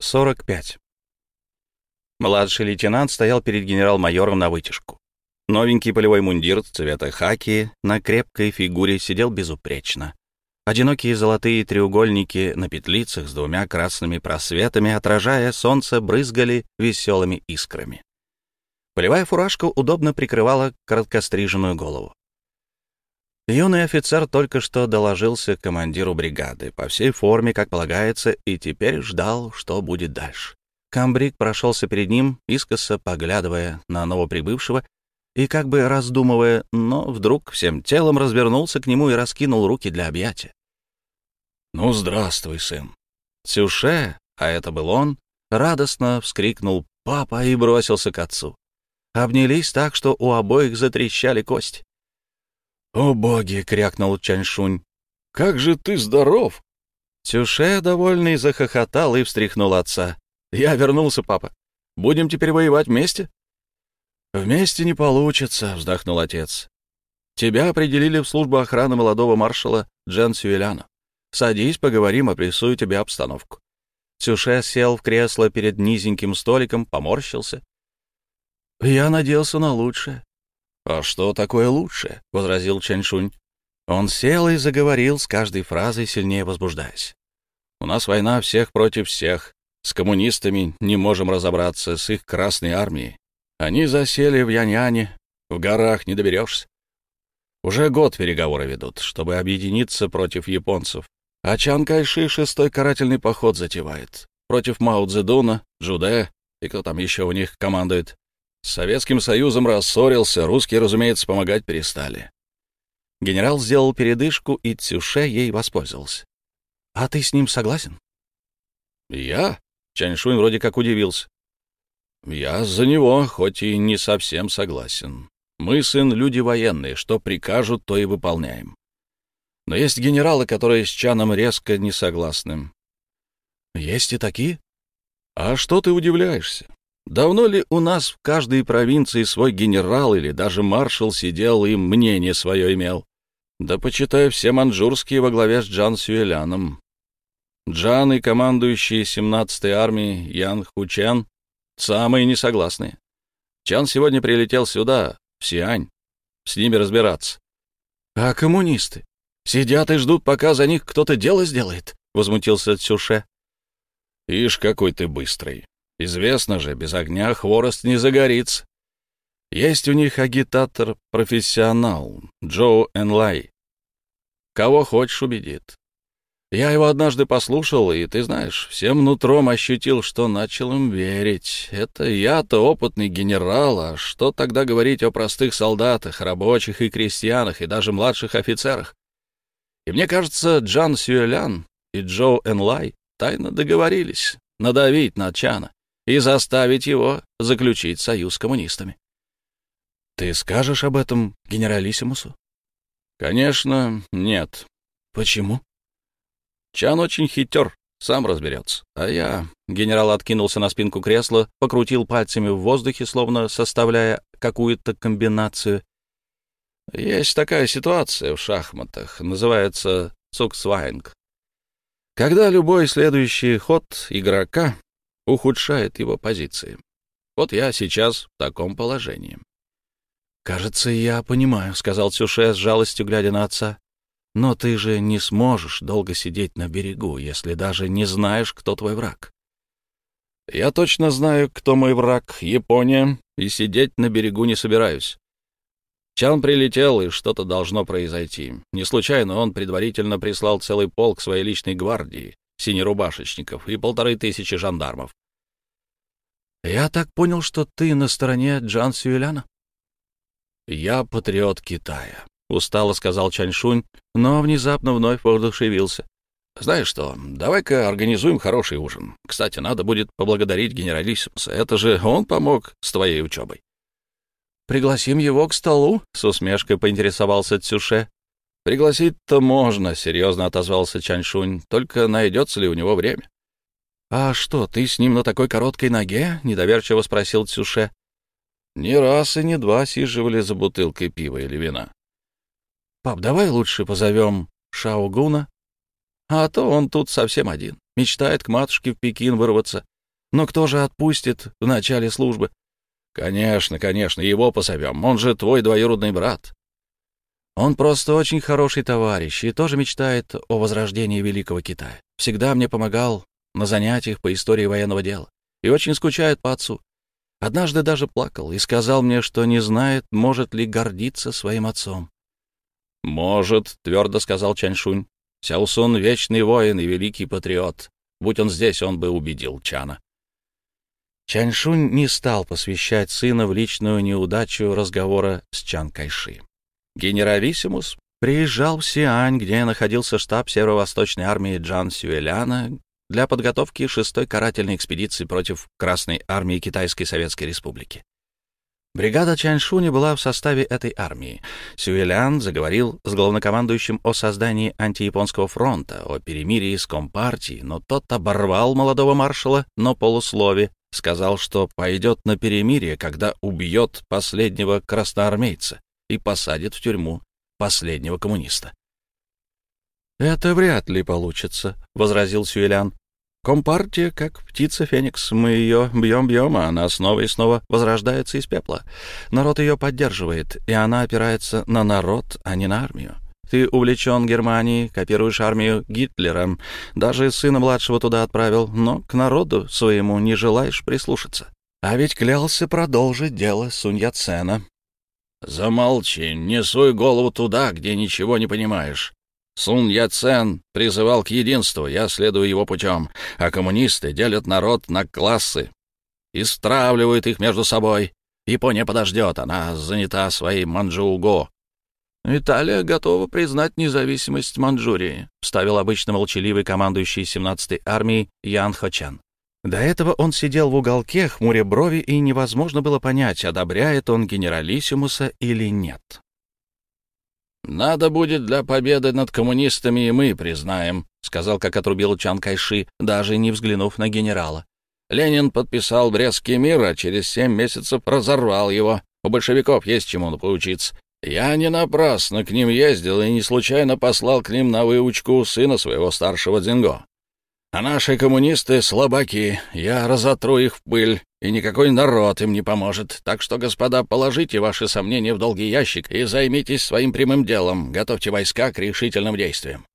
45. Младший лейтенант стоял перед генерал-майором на вытяжку. Новенький полевой мундир цвета хаки на крепкой фигуре сидел безупречно. Одинокие золотые треугольники на петлицах с двумя красными просветами, отражая солнце, брызгали веселыми искрами. Полевая фуражка удобно прикрывала короткостриженную голову. Юный офицер только что доложился командиру бригады по всей форме, как полагается, и теперь ждал, что будет дальше. Камбрик прошелся перед ним, искоса поглядывая на новоприбывшего и как бы раздумывая, но вдруг всем телом развернулся к нему и раскинул руки для объятия. «Ну, здравствуй, сын!» Сюше, а это был он, радостно вскрикнул «папа» и бросился к отцу. Обнялись так, что у обоих затрещали кости. «О боги!» — крякнул Чаньшунь. «Как же ты здоров!» Цюше, довольный, захохотал и встряхнул отца. «Я вернулся, папа. Будем теперь воевать вместе?» «Вместе не получится», — вздохнул отец. «Тебя определили в службу охраны молодого маршала Джен Сюэляна. Садись, поговорим, опрессую тебе обстановку». Цюше сел в кресло перед низеньким столиком, поморщился. «Я надеялся на лучшее. «А что такое лучше?» — возразил Чэньшунь. Он сел и заговорил, с каждой фразой сильнее возбуждаясь. «У нас война всех против всех. С коммунистами не можем разобраться, с их Красной армией. Они засели в Яньяне, в горах не доберешься. Уже год переговоры ведут, чтобы объединиться против японцев. А Чан Кайши шестой карательный поход затевает. Против Мао Цзэдуна, Джуде и кто там еще у них командует. С Советским Союзом рассорился, русские, разумеется, помогать перестали. Генерал сделал передышку, и Цюше ей воспользовался. «А ты с ним согласен?» «Я?» — Чаньшунь вроде как удивился. «Я за него, хоть и не совсем согласен. Мы, сын, люди военные, что прикажут, то и выполняем. Но есть генералы, которые с Чаном резко не согласны». «Есть и такие?» «А что ты удивляешься? Давно ли у нас в каждой провинции свой генерал или даже маршал сидел и мнение свое имел? Да почитай все манчжурские во главе с Джан Сюэляном. Джан и командующий 17-й армией Ян Хучен самые несогласные. Чан сегодня прилетел сюда, в Сиань, с ними разбираться. А коммунисты? Сидят и ждут, пока за них кто-то дело сделает, — возмутился Цюше. Ишь, какой ты быстрый. Известно же, без огня хворост не загорится. Есть у них агитатор-профессионал, Джоу Энлай. Кого хочешь убедит. Я его однажды послушал, и, ты знаешь, всем нутром ощутил, что начал им верить. Это я-то опытный генерал, а что тогда говорить о простых солдатах, рабочих и крестьянах, и даже младших офицерах? И мне кажется, Джан Сюэлян и Джоу Энлай тайно договорились надавить на Чана и заставить его заключить союз с коммунистами. Ты скажешь об этом генералиссимусу? Конечно, нет. Почему? Чан очень хитер, сам разберется. А я... Генерал откинулся на спинку кресла, покрутил пальцами в воздухе, словно составляя какую-то комбинацию. Есть такая ситуация в шахматах, называется цуксвайнг. Когда любой следующий ход игрока ухудшает его позиции. Вот я сейчас в таком положении. «Кажется, я понимаю», — сказал Цюше с жалостью, глядя на отца. «Но ты же не сможешь долго сидеть на берегу, если даже не знаешь, кто твой враг». «Я точно знаю, кто мой враг, Япония, и сидеть на берегу не собираюсь. Чан прилетел, и что-то должно произойти. Не случайно он предварительно прислал целый полк своей личной гвардии, синерубашечников и полторы тысячи жандармов. «Я так понял, что ты на стороне Джан Сюэляна?» «Я патриот Китая», — устало сказал Чаньшунь, но внезапно вновь воодушевился. «Знаешь что, давай-ка организуем хороший ужин. Кстати, надо будет поблагодарить генералиссимуса. Это же он помог с твоей учебой». «Пригласим его к столу?» — с усмешкой поинтересовался Цюше. «Пригласить-то можно», — серьезно отозвался Чаньшунь. «Только найдется ли у него время?» «А что, ты с ним на такой короткой ноге?» — недоверчиво спросил Цюше. «Не раз и не два сиживали за бутылкой пива или вина». «Пап, давай лучше позовем Шаогуна, а то он тут совсем один, мечтает к матушке в Пекин вырваться. Но кто же отпустит в начале службы? Конечно, конечно, его позовем. Он же твой двоюродный брат. Он просто очень хороший товарищ и тоже мечтает о возрождении Великого Китая. Всегда мне помогал на занятиях по истории военного дела и очень скучает по отцу. Однажды даже плакал и сказал мне, что не знает, может ли гордиться своим отцом. «Может», — твердо сказал Чаньшунь. «Сяосун — вечный воин и великий патриот. Будь он здесь, он бы убедил Чана». Чаньшунь не стал посвящать сына в личную неудачу разговора с Чан Кайши. Генералиссимус приезжал в Сиань, где находился штаб северо-восточной армии Джан Сюэляна, для подготовки шестой карательной экспедиции против Красной армии Китайской Советской Республики. Бригада Чаньшуни была в составе этой армии. Сюэлян заговорил с главнокомандующим о создании антияпонского фронта, о перемирии с Компартией, но тот оборвал молодого маршала на полуслове, сказал, что пойдет на перемирие, когда убьет последнего красноармейца и посадит в тюрьму последнего коммуниста. «Это вряд ли получится», — возразил Сюэлян. Компартия, как птица Феникс, мы ее бьем-бьем, а она снова и снова возрождается из пепла. Народ ее поддерживает, и она опирается на народ, а не на армию. Ты увлечен Германией, копируешь армию Гитлера, даже сына младшего туда отправил, но к народу своему не желаешь прислушаться. А ведь клялся продолжить дело Сунь Яцена. «Замолчи, не суй голову туда, где ничего не понимаешь. Сун Яцен призывал к единству, я следую его путем, а коммунисты делят народ на классы и стравливают их между собой. Япония подождет, она занята своим Манчжоуго. «Италия готова признать независимость Манчжурии», — вставил обычно молчаливый командующий 17-й армией Ян Хочан. До этого он сидел в уголке, хмуря брови, и невозможно было понять, одобряет он генералиссимуса или нет. «Надо будет для победы над коммунистами, и мы признаем», — сказал, как отрубил Чан Кайши, даже не взглянув на генерала. Ленин подписал Брестский мир, а через семь месяцев разорвал его. У большевиков есть чему поучиться. Я не напрасно к ним ездил и не случайно послал к ним на выучку сына своего старшего Дзинго. А наши коммунисты — слабаки, я разотру их в пыль, и никакой народ им не поможет. Так что, господа, положите ваши сомнения в долгий ящик и займитесь своим прямым делом, готовьте войска к решительным действиям».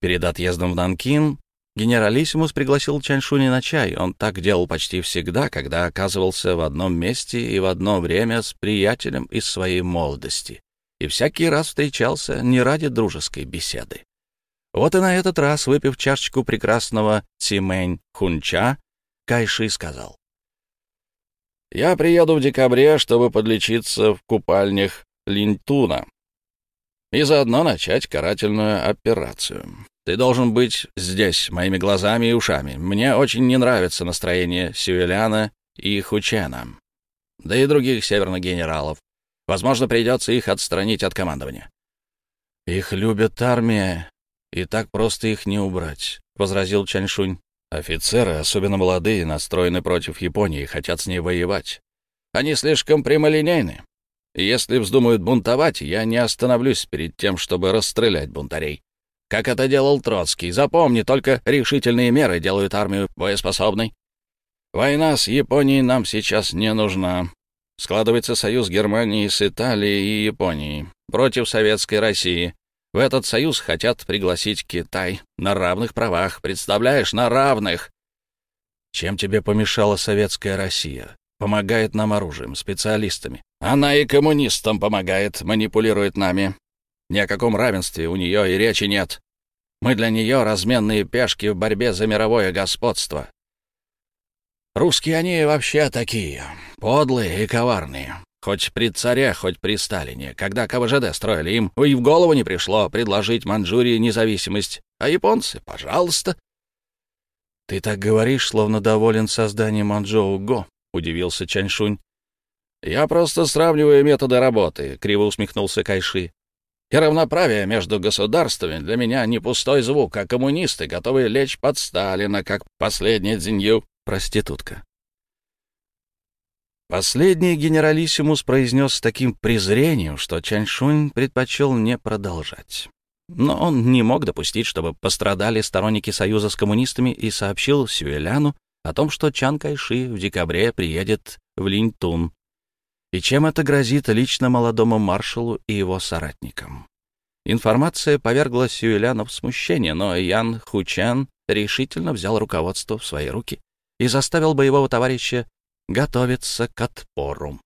Перед отъездом в Нанкин генералиссимус пригласил Чаньшуни на чай. Он так делал почти всегда, когда оказывался в одном месте и в одно время с приятелем из своей молодости. И всякий раз встречался не ради дружеской беседы. Вот и на этот раз, выпив чашечку прекрасного Цимэнь Хунча, Кайши сказал. «Я приеду в декабре, чтобы подлечиться в купальнях Линтуна и заодно начать карательную операцию. Ты должен быть здесь, моими глазами и ушами. Мне очень не нравится настроение Сюэляна и Хучена, да и других северных генералов. Возможно, придется их отстранить от командования. Их любят армия и так просто их не убрать», — возразил Чаньшунь. «Офицеры, особенно молодые, настроены против Японии хотят с ней воевать. Они слишком прямолинейны. Если вздумают бунтовать, я не остановлюсь перед тем, чтобы расстрелять бунтарей. Как это делал Троцкий. Запомни, только решительные меры делают армию боеспособной. Война с Японией нам сейчас не нужна. Складывается союз Германии с Италией и Японией против Советской России. В этот союз хотят пригласить Китай на равных правах. Представляешь, на равных. Чем тебе помешала советская Россия? Помогает нам оружием, специалистами. Она и коммунистам помогает, манипулирует нами. Ни о каком равенстве у нее и речи нет. Мы для нее разменные пешки в борьбе за мировое господство. Русские они вообще такие, подлые и коварные. Хоть при царе, хоть при Сталине. Когда КВЖД строили, им и в голову не пришло предложить Манчжурии независимость. А японцы, пожалуйста. — Ты так говоришь, словно доволен созданием Манчжоу-Го, — удивился Чаньшунь. — Я просто сравниваю методы работы, — криво усмехнулся Кайши. И равноправие между государствами для меня не пустой звук, а коммунисты, готовые лечь под Сталина, как последний дзинью проститутка. Последний генералиссимус произнес с таким презрением, что Чаньшунь предпочел не продолжать. Но он не мог допустить, чтобы пострадали сторонники союза с коммунистами и сообщил Сюэляну о том, что Чан Кайши в декабре приедет в Линьтун, и чем это грозит лично молодому маршалу и его соратникам. Информация повергла Сюэляна в смущение, но Ян Хучан решительно взял руководство в свои руки и заставил боевого товарища готовиться к отпору.